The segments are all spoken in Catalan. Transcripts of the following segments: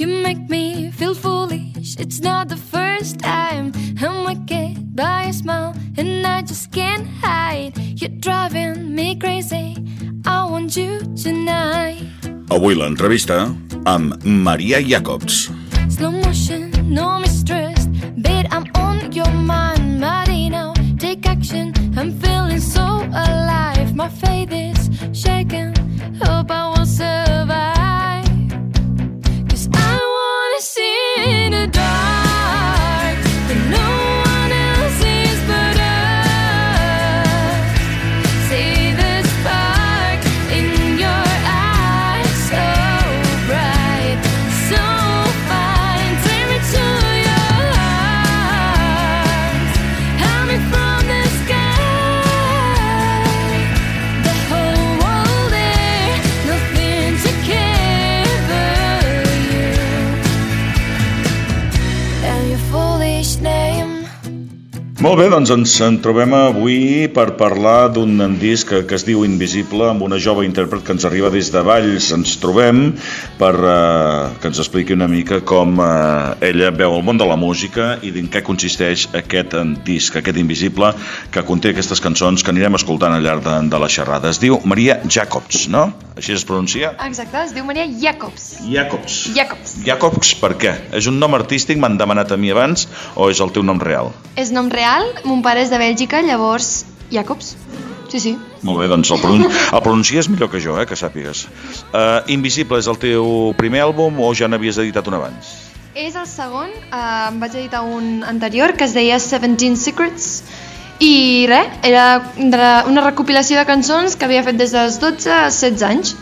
You make me feel foolish. It's not the first time I'm wicked by a smile, and I just can't hide. You're driving me crazy. I want you tonight. Avui l'entrevista amb Maria Jacobs. Slow motion, no Molt bé, doncs ens en trobem avui per parlar d'un disc que, que es diu Invisible amb una jove intèrpret que ens arriba des de Valls. Ens trobem per eh, que ens expliqui una mica com eh, ella veu el món de la música i en què consisteix aquest eh, disc, aquest Invisible, que conté aquestes cançons que anirem escoltant al llarg de, de la xerrada. Es diu Maria Jacobs, no? Així es pronuncia? Exacte, es diu Maria Jacobs. Jacobs. Jacobs. Jacobs per què? És un nom artístic, m'han demanat a mi abans, o és el teu nom real? És nom real, mon pare és de Bèlgica, llavors Jacobs. Sí, sí. Molt bé, doncs el, pronun el pronuncies millor que jo, eh, que sàpigues. Uh, Invisible és el teu primer àlbum o ja n'havies editat un abans? És el segon, eh, em vaig editar un anterior que es deia 17 Secrets i res, era una recopilació de cançons que havia fet des dels 12 a 16 anys.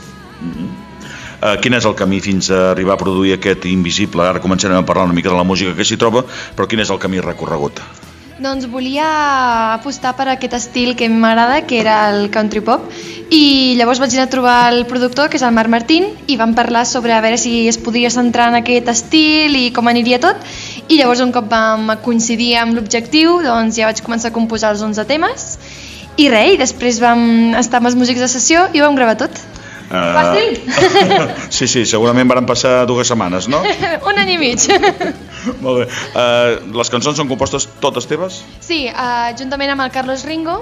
Uh, quin és el camí fins a arribar a produir aquest Invisible? Ara començarem a parlar una mica de la música que s'hi troba, però quin és el camí recorregut? Doncs volia apostar per aquest estil que m'agrada, que era el country pop, i llavors vaig anar a trobar el productor, que és el Marc Martín, i vam parlar sobre a veure si es podia centrar en aquest estil i com aniria tot, i llavors un cop vam coincidir amb l'objectiu, doncs ja vaig començar a composar els 11 temes, i res, i després vam estar amb els músics de sessió i ho vam gravar tot. Uh, Fàcil? sí, sí, segurament van passar dues setmanes, no? un any i mig. Molt bé. Uh, les cançons són compostes totes teves? Sí, uh, juntament amb el Carlos Ringo,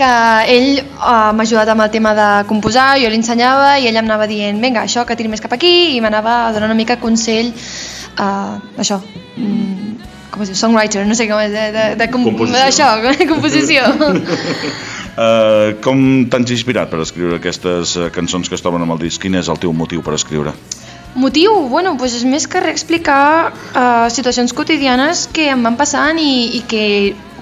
que ell uh, m'ha ajudat amb el tema de composar, jo li ensenyava i ell em anava dient, vinga, això que tiri més cap aquí, i m'anava donant una mica consell, uh, això, mm, com es diu, songwriter, no sé com és, de, de, de com, Composició. Això, composició. Uh, com t'has inspirat per escriure aquestes uh, cançons que es troben amb el disc? Quin és el teu motiu per escriure? Motiu? Bueno, doncs és més que reexplicar uh, situacions quotidianes que em van passant i, i que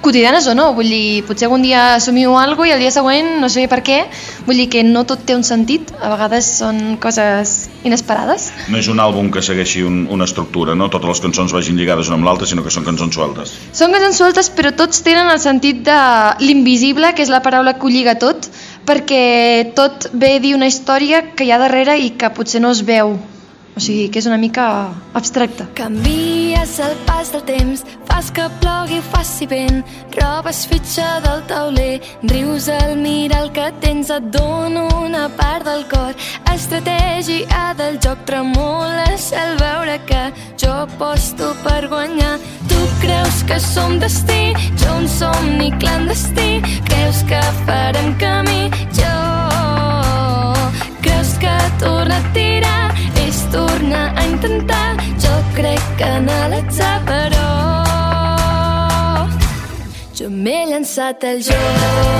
quotidianes o no, vull dir, potser algun dia assumiu alguna i el dia següent no sé per què, vull dir que no tot té un sentit, a vegades són coses inesperades. No és un àlbum que segueixi un, una estructura, no? Totes les cançons vagin lligades una amb l'altra, sinó que són cançons sueltes. Són cançons sueltes però tots tenen el sentit de l'invisible, que és la paraula que ho lliga tot, perquè tot ve a dir una història que hi ha darrere i que potser no es veu, o sigui que és una mica abstracte. Canvies el pas del temps, fas que plogui, faci vent, robes fitxa del tauler, rius al mirar el que tens, et dono una part del cor, estratègia del joc, tremoles al veure que jo aposto per guanyar. Tu creus que som destí, jo un somni clandestí, creus que farem camí, jo tornar a tirar és tornar a intentar. Jo crec que en l'atzar però jo m'he llançat al joc. Això.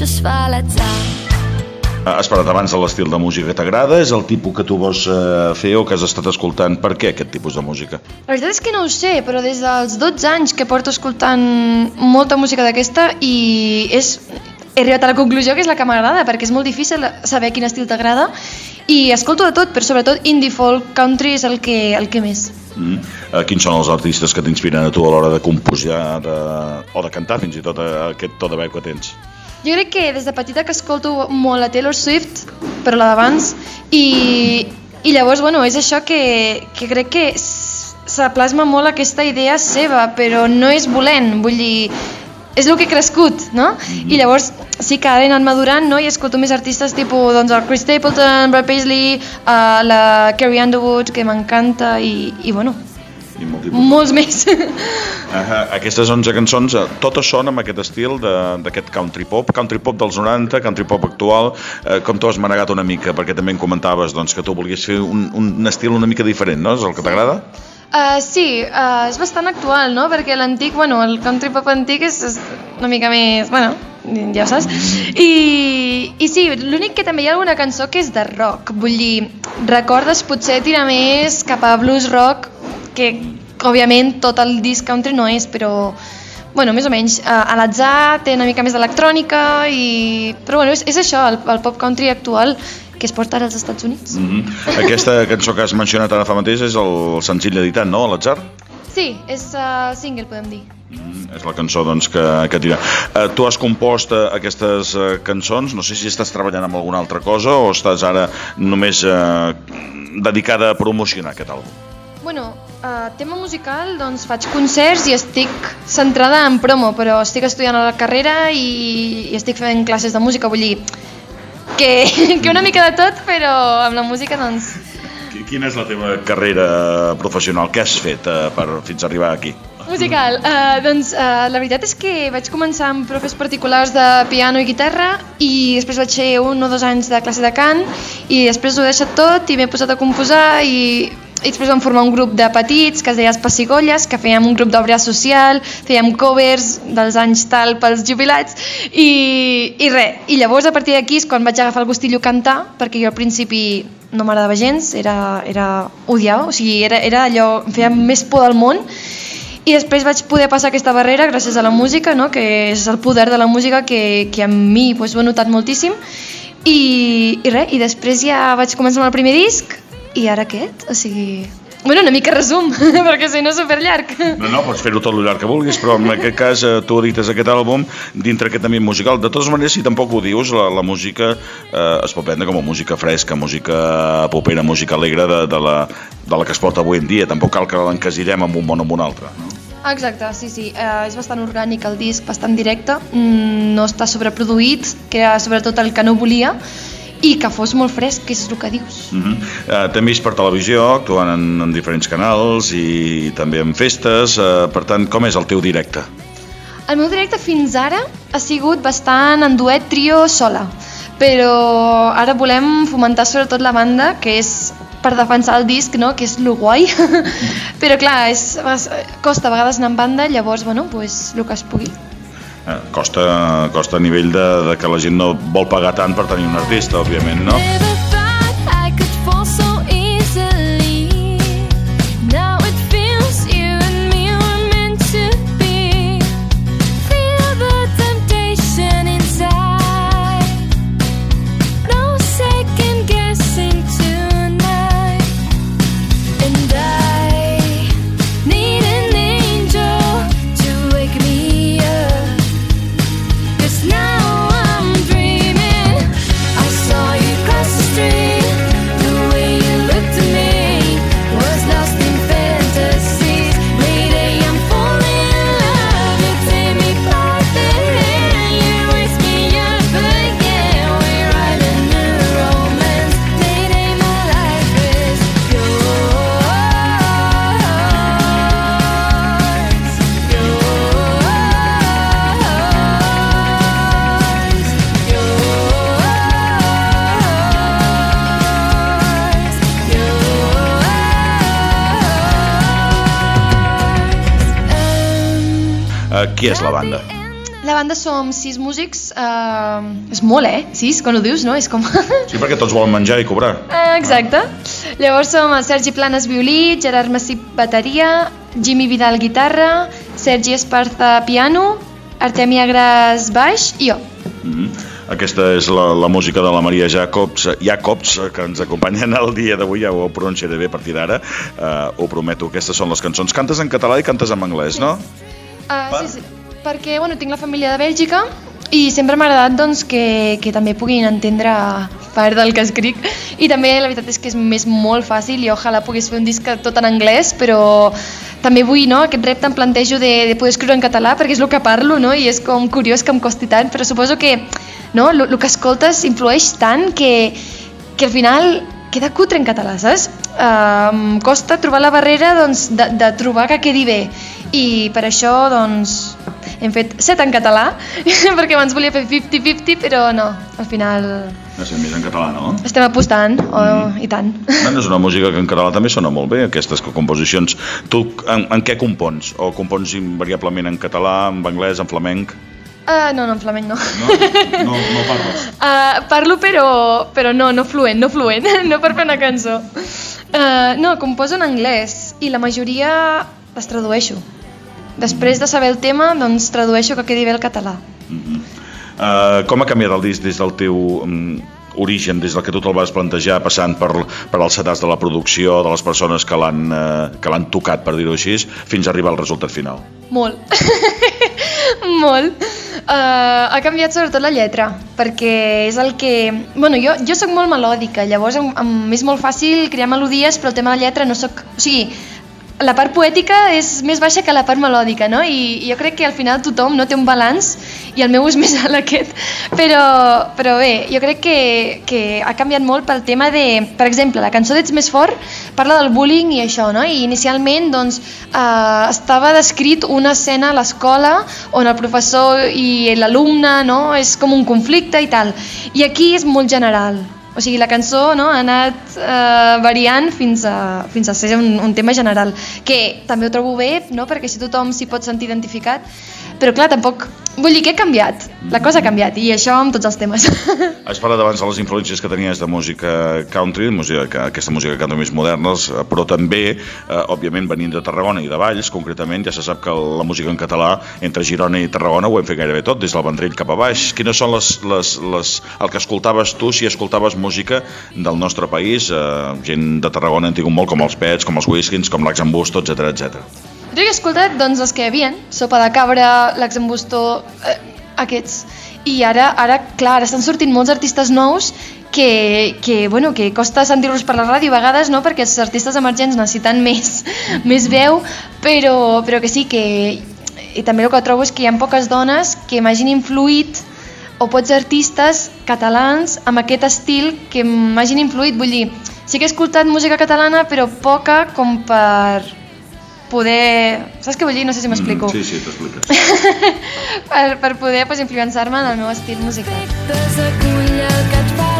Es fa a l'atzar Has parlat abans de l'estil de música que t'agrada, és el tipus que tu vols eh, fer o que has estat escoltant. Per què aquest tipus de música? La veritat és que no ho sé, però des dels 12 anys que porto escoltant molta música d'aquesta i és... he arribat a la conclusió que és la que m'agrada, perquè és molt difícil saber quin estil t'agrada i escolto de tot, però sobretot indie folk, country és el que, el que més. Mm. Eh, quins són els artistes que t'inspiren a tu a l'hora de composar de... o de cantar fins i tot eh, aquest to de veu que tens? Jo crec que des de petita que escolto molt a Taylor Swift, però la d'abans, i I llavors, bueno, és això que, que crec que se plasma molt aquesta idea seva, però no és volent, vull dir, és el que he crescut, no? I llavors sí que ara he anat madurant, no? I escolto més artistes tipus doncs, el Chris Stapleton, Brad Paisley, uh, la Carrie Underwood, que m'encanta, i, i bueno, I molt tipus. molts més. Ahà, aquestes 11 cançons, eh, totes són amb aquest estil de- d'aquest country pop, country pop dels 90, country pop actual, eh, com tu has manegat una mica, perquè també em comentaves doncs, que tu volies fer un, un estil una mica diferent, no? És el que t'agrada? Uh, sí, uh, és bastant actual, no? Perquè l'antic, bueno, el country pop antic és, és una mica més, bueno, ja ho saps. I, i sí, l'únic que també hi ha alguna cançó que és de rock, vull dir, recordes potser tirar més cap a blues rock, que òbviament tot el disc country no és, però bueno, més o menys, a l'atzar té una mica més d'electrònica i... però bueno, és, és això, el, el pop country actual que es porta ara als Estats Units. Mm -hmm. Aquesta cançó que has mencionat ara fa mateix és el senzill editat, no? A l'atzar? Sí, és uh, single, podem dir. Mm, és la cançó doncs, que, que tira. Uh, tu has compost uh, aquestes uh, cançons, no sé si estàs treballant amb alguna altra cosa o estàs ara només uh, dedicada a promocionar aquest àlbum. Bueno, uh, tema musical, doncs faig concerts i estic centrada en promo, però estic estudiant a la carrera i, i estic fent classes de música, vull dir que, que una mica de tot, però amb la música doncs... Qui- Quina és la teva carrera professional? Què has fet uh, per, fins a arribar aquí? Musical, uh, doncs uh, la veritat és que vaig començar amb profes particulars de piano i guitarra i després vaig fer un o dos anys de classe de cant i després ho he deixat tot i m'he posat a composar i, i després vam formar un grup de petits que es deia Els Pessigolles, que fèiem un grup d'obra social, fèiem covers dels anys tal pels jubilats i, i res, i llavors a partir d'aquí és quan vaig agafar el gustillo cantar perquè jo al principi no m'agradava gens, era, era odiar, o sigui, era, era allò, em feia més por del món i després vaig poder passar aquesta barrera gràcies a la música, no? que és el poder de la música que, que a mi doncs, ho he notat moltíssim. I, i res, i després ja vaig començar amb el primer disc i ara aquest, o sigui... Bueno, una mica resum, perquè si no és superllarg. No, no, pots fer-ho tot el llarg que vulguis, però en aquest cas eh, tu edites aquest àlbum dintre aquest ambient musical. De totes maneres, si tampoc ho dius, la, la música eh, es pot prendre com a música fresca, música popera, música alegre de, de, la, de la que es porta avui en dia. Tampoc cal que l'encasillem amb un món o amb un altre. No? Exacte, sí, sí. Eh, és bastant orgànic el disc, bastant directe, mm, no està sobreproduït, que era sobretot el que no volia, i que fos molt fresc, que és el que dius. Uh -huh. eh, T'hem vist per televisió, actuant en, en diferents canals i també en festes. Eh, per tant, com és el teu directe? El meu directe fins ara ha sigut bastant en duet, trio, sola. Però ara volem fomentar sobretot la banda, que és per defensar el disc, no? que és lo guai. Però clar, és, costa a vegades anar en banda, llavors, bueno, pues, el que es pugui. Eh, costa, costa a nivell de, de que la gent no vol pagar tant per tenir un artista, òbviament, no? Qui és la banda? La banda som sis músics, eh, és molt, eh? Sis, quan ho dius, no? És com... Sí, perquè tots volen menjar i cobrar. Eh, Exacte. Llavors som el Sergi Planes violí, Gerard Massip bateria, Jimmy Vidal guitarra, Sergi Esparza piano, Artemia Gras baix i jo. Mm -hmm. Aquesta és la, la música de la Maria Jacobs, Jacobs, que ens acompanya en el dia d'avui, ja ho pronunciaré bé a partir d'ara, uh, ho prometo, aquestes són les cançons. Cantes en català i cantes en anglès, no? Uh, sí, sí, perquè bueno, tinc la família de Bèlgica i sempre m'ha agradat doncs, que, que també puguin entendre part del que escric. I també la veritat és que és més molt fàcil i ojalà pogués fer un disc tot en anglès, però també vull, no?, aquest repte em plantejo de, de poder escriure en català perquè és el que parlo, no?, i és com curiós que em costi tant, però suposo que, no?, el que escoltes influeix tant que, que al final queda cutre en català, saps? Uh, em costa trobar la barrera doncs, de, de trobar que quedi bé i per això doncs, hem fet set en català perquè abans volia fer 50-50 però no, al final No sé, més en català, no? estem apostant oh, mm. i tant Bueno, és una música que en català també sona molt bé, aquestes composicions. Tu en, en què compons? O compons invariablement en català, en anglès, en flamenc? Uh, no, no, en flamenc no. No, no, no parles. Uh, parlo però, però no, no fluent, no fluent, no per fer una cançó. Uh, no, composo en anglès i la majoria les tradueixo. Després de saber el tema, doncs tradueixo que quedi bé el català. Mm -hmm. uh, com ha canviat el disc des del teu um, origen, des del que tu te'l vas plantejar, passant per, per els sedars de la producció, de les persones que l'han uh, que l'han tocat, per dir-ho així, fins a arribar al resultat final? Molt. Molt. Uh, ha canviat sobretot la lletra, perquè és el que... Bueno, jo, jo sóc molt melòdica, llavors em, em, és molt fàcil crear melodies, però el tema de la lletra no sóc... O sigui, la part poètica és més baixa que la part melòdica, no? I, i jo crec que al final tothom no té un balanç i el meu és més alt aquest. Però, però bé, jo crec que, que ha canviat molt pel tema de... Per exemple, la cançó d'Ets més fort parla del bullying i això, no? I inicialment doncs, eh, estava descrit una escena a l'escola on el professor i l'alumne no? és com un conflicte i tal. I aquí és molt general, o sigui, la cançó no, ha anat eh, variant fins a, fins a ser un, un tema general, que també ho trobo bé, no? perquè si tothom s'hi pot sentir identificat, però clar, tampoc... Vull dir que ha canviat, la cosa ha canviat, i això amb tots els temes. Has parlat abans de les influències que tenies de música country, música, aquesta música country més modernes, eh, però també, eh, òbviament, venint de Tarragona i de Valls, concretament, ja se sap que la música en català entre Girona i Tarragona ho hem fet gairebé tot, des del Vendrell cap a baix. Quines són les, les, les, el que escoltaves tu, si escoltaves música del nostre país? Eh, gent de Tarragona han tingut molt, com els Pets, com els Whiskins, com l'Axambustos, etc etc. Jo he escoltat doncs, els que hi havia, Sopa de Cabra, l'Axembustó, eh, aquests. I ara, ara, clar, estan sortint molts artistes nous que, que, bueno, que costa sentir-los per la ràdio a vegades, no? perquè els artistes emergents necessiten més, més veu, però, però que sí, que i també el que trobo és que hi ha poques dones que m'hagin influït o pots artistes catalans amb aquest estil que m'hagin influït. Vull dir, sí que he escoltat música catalana, però poca com per poder... Saps què vull dir? No sé si m'explico. Mm, sí, sí, t'expliques. per, per poder pues, influenciar-me en el meu estil musical. El que et fa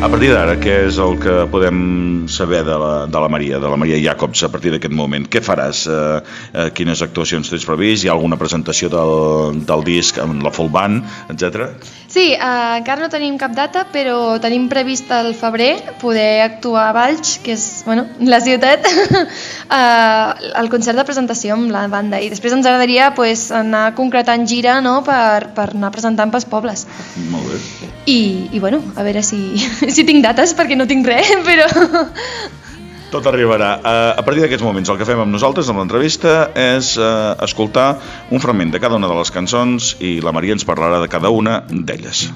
A partir d'ara, què és el que podem saber de la, de la Maria, de la Maria Jacobs, a partir d'aquest moment? Què faràs? Eh, eh, quines actuacions tens previst? Hi ha alguna presentació del, del disc amb la full band, etc? Sí, eh, encara no tenim cap data, però tenim previst al febrer poder actuar a Valls, que és bueno, la ciutat, eh, el concert de presentació amb la banda. I després ens agradaria pues, anar concretant gira no? per, per anar presentant pels pobles. Molt bé. I, i bueno, a veure si, si tinc dates, perquè no tinc res, però... Tot arribarà. Uh, a partir d'aquests moments, el que fem amb nosaltres, amb l'entrevista, és uh, escoltar un fragment de cada una de les cançons i la Maria ens parlarà de cada una d'elles.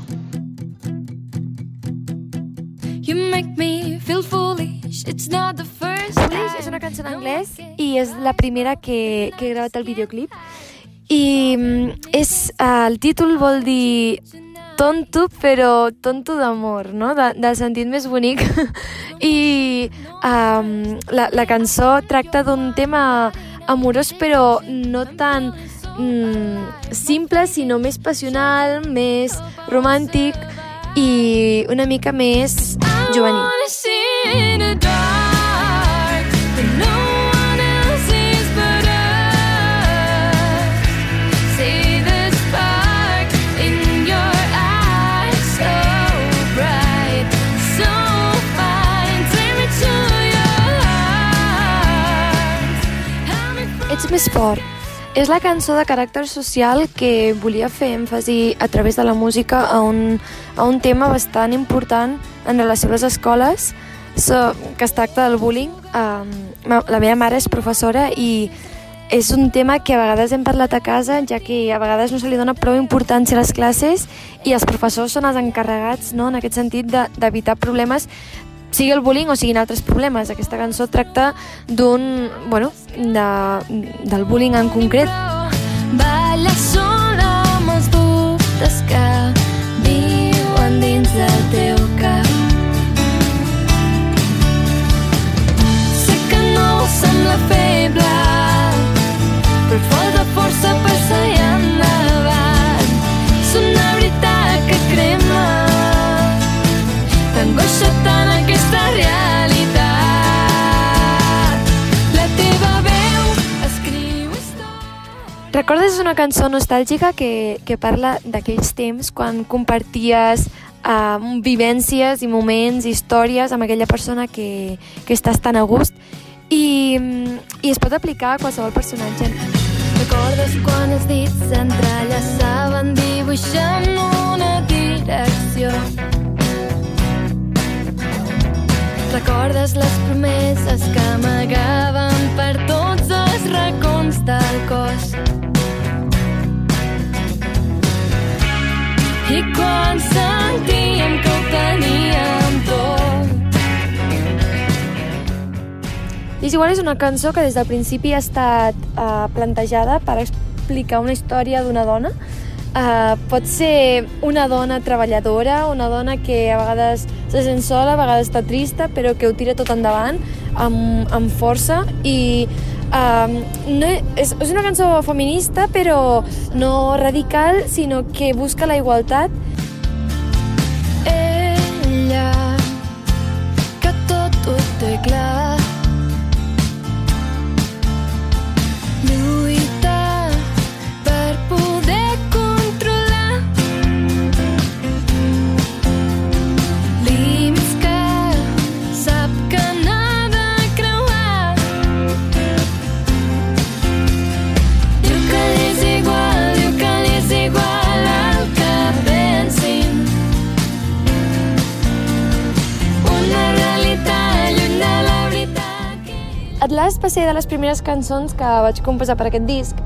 You make me feel foolish. It's not the first Foolish és una cançó en anglès i és la primera que, que he gravat el videoclip i mm, és, uh, el títol vol dir tonto, però tonto d'amor, no? De, del sentit més bonic. I um, la, la cançó tracta d'un tema amorós, però no tan mm, simple, sinó més passional, més romàntic i una mica més juvenil. Fort. És la cançó de caràcter social que volia fer èmfasi a través de la música a un, a un tema bastant important en relació a les escoles, so, que es tracta del bullying. Um, la meva mare és professora i és un tema que a vegades hem parlat a casa, ja que a vegades no se li dona prou importància a les classes i els professors són els encarregats, no?, en aquest sentit, d'evitar de, problemes sigui el bullying o siguin altres problemes. Aquesta cançó tracta d'un, bueno, de, del bullying en concret. Balla sola amb els dubtes que viuen dins del teu cap. Sé que no sembla feble, però falta força per seguir Recordes una cançó nostàlgica que, que parla d'aquells temps quan comparties uh, vivències i moments, històries amb aquella persona que, que estàs tan a gust i, i es pot aplicar a qualsevol personatge. Recordes quan els dits s'entrellaçaven dibuixant una direcció Recordes les promeses que amagaven per tots els racons del cos. Quan és una cançó que des del principi ha estat uh, plantejada per explicar una història d'una dona. Uh, pot ser una dona treballadora, una dona que a vegades se sent sola, a vegades està trista, però que ho tira tot endavant amb, amb força i um, no, és, és una cançó feminista però no radical, sinó que busca la igualtat. Va ser de les primeres cançons que vaig composar per aquest disc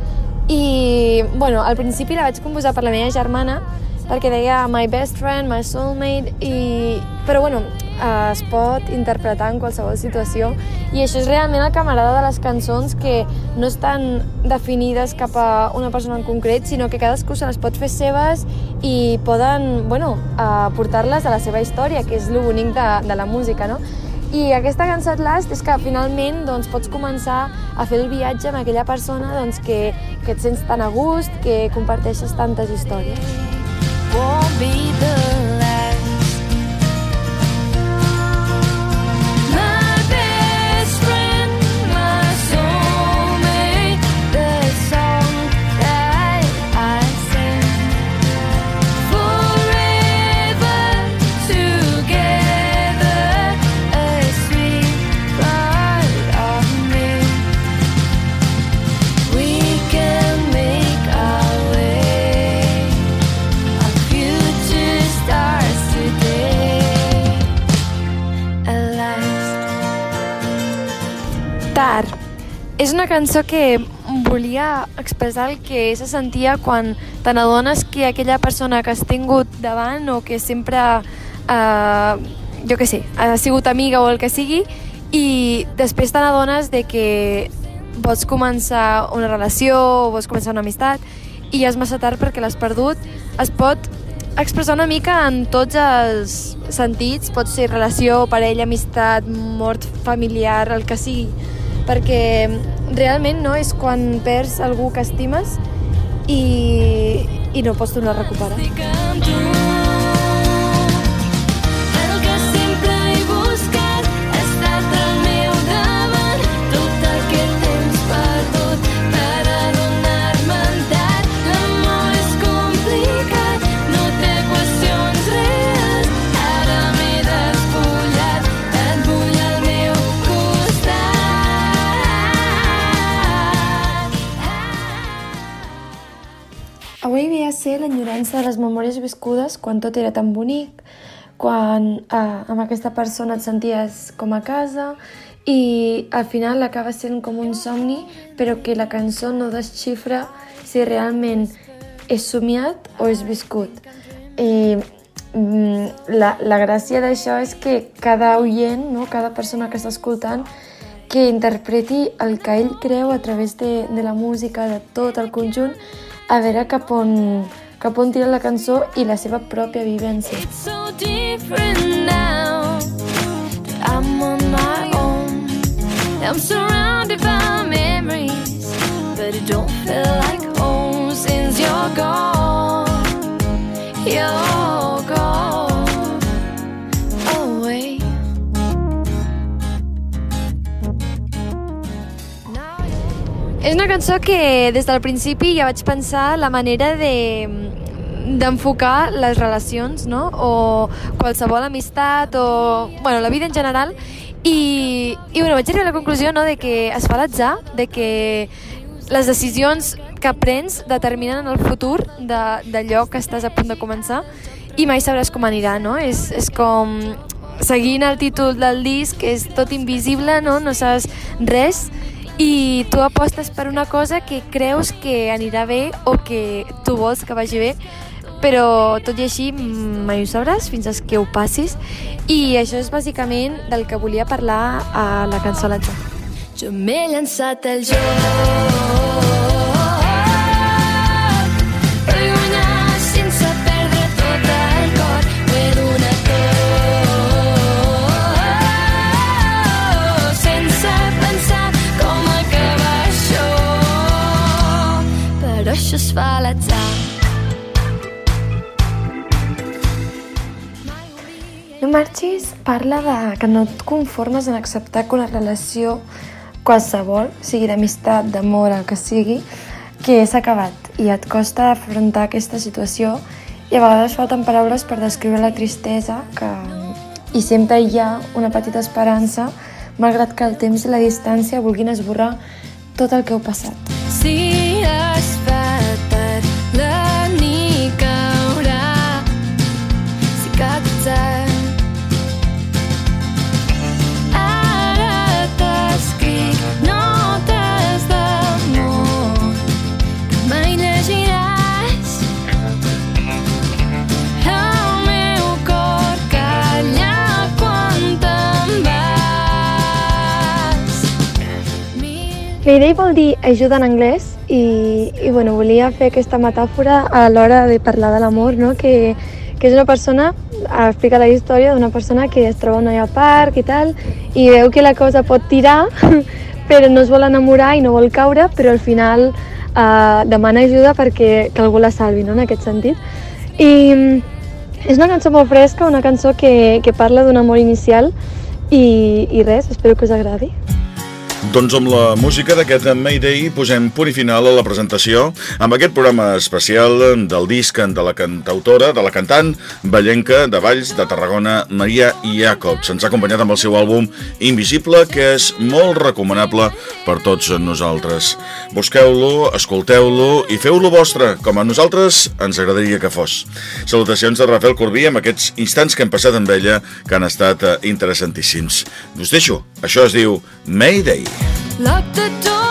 i, bueno, al principi la vaig composar per la meva germana perquè deia my best friend, my soulmate i... però bueno, eh, es pot interpretar en qualsevol situació i això és realment el que m'agrada de les cançons que no estan definides cap a una persona en concret sinó que cadascú se les pot fer seves i poden, bueno, eh, portar-les a la seva història que és lo bonic de, de la música, no? I aquesta cançó At Last és que finalment doncs, pots començar a fer el viatge amb aquella persona doncs, que, que et sents tan a gust, que comparteixes tantes històries. Won't be the cançó que volia expressar el que se sentia quan te n'adones que aquella persona que has tingut davant o que sempre, eh, jo que sé, ha sigut amiga o el que sigui, i després te n'adones de que vols començar una relació o vols començar una amistat i ja és massa tard perquè l'has perdut, es pot expressar una mica en tots els sentits, pot ser relació, parella, amistat, mort familiar, el que sigui, perquè realment no és quan perds algú que estimes i, i no pots tornar a recuperar. Estic amb tu l'enyorança de les memòries viscudes quan tot era tan bonic, quan eh, amb aquesta persona et senties com a casa i al final acaba sent com un somni però que la cançó no desxifra si realment és somiat o és viscut. I mm, la, la gràcia d'això és que cada oient, no? cada persona que està escoltant, que interpreti el que ell creu a través de, de la música, de tot el conjunt, a veure cap on, cap on tira la cançó i la seva pròpia vivència. It's so different now. I'm on my own. I'm surrounded by memories But it don't feel like home since you're gone. You're gone. Away És una cançó que des del principi ja vaig pensar la manera de d'enfocar les relacions, no? O qualsevol amistat o... Bueno, la vida en general. I, i bueno, vaig arribar a la conclusió no, de que es fa l'atzar, de que les decisions que prens determinen el futur d'allò que estàs a punt de començar i mai sabràs com anirà, no? És, és com seguint el títol del disc, és tot invisible, no? No saps res i tu apostes per una cosa que creus que anirà bé o que tu vols que vagi bé, però tot i així mai ho sabràs fins que ho passis. I això és bàsicament del que volia parlar a la cançó Latxa. Jo. M'he llançat al joc. Això. Es fa No marxis parla de que no et conformes en acceptar que una relació qualsevol, sigui d'amistat, d'amor, el que sigui, que s'ha acabat i et costa afrontar aquesta situació i a vegades falten paraules per descriure la tristesa que... i sempre hi ha una petita esperança malgrat que el temps i la distància vulguin esborrar tot el que heu passat. Sí. Mayday vol dir ajuda en anglès i, i bueno, volia fer aquesta metàfora a l'hora de parlar de l'amor, no? que, que és una persona, explica la història d'una persona que es troba allà al parc i tal, i veu que la cosa pot tirar, però no es vol enamorar i no vol caure, però al final eh, demana ajuda perquè que algú la salvi, no? en aquest sentit. I és una cançó molt fresca, una cançó que, que parla d'un amor inicial i, i res, espero que us agradi. Doncs amb la música d'aquest Mayday posem punt i final a la presentació amb aquest programa especial del disc de la cantautora, de la cantant ballenca de Valls de Tarragona, Maria Jacob. Se'ns ha acompanyat amb el seu àlbum Invisible, que és molt recomanable per tots nosaltres. Busqueu-lo, escolteu-lo i feu-lo vostre, com a nosaltres ens agradaria que fos. Salutacions de Rafael Corbí amb aquests instants que hem passat amb ella que han estat eh, interessantíssims. Us deixo. Això es diu Mayday. Lock the door,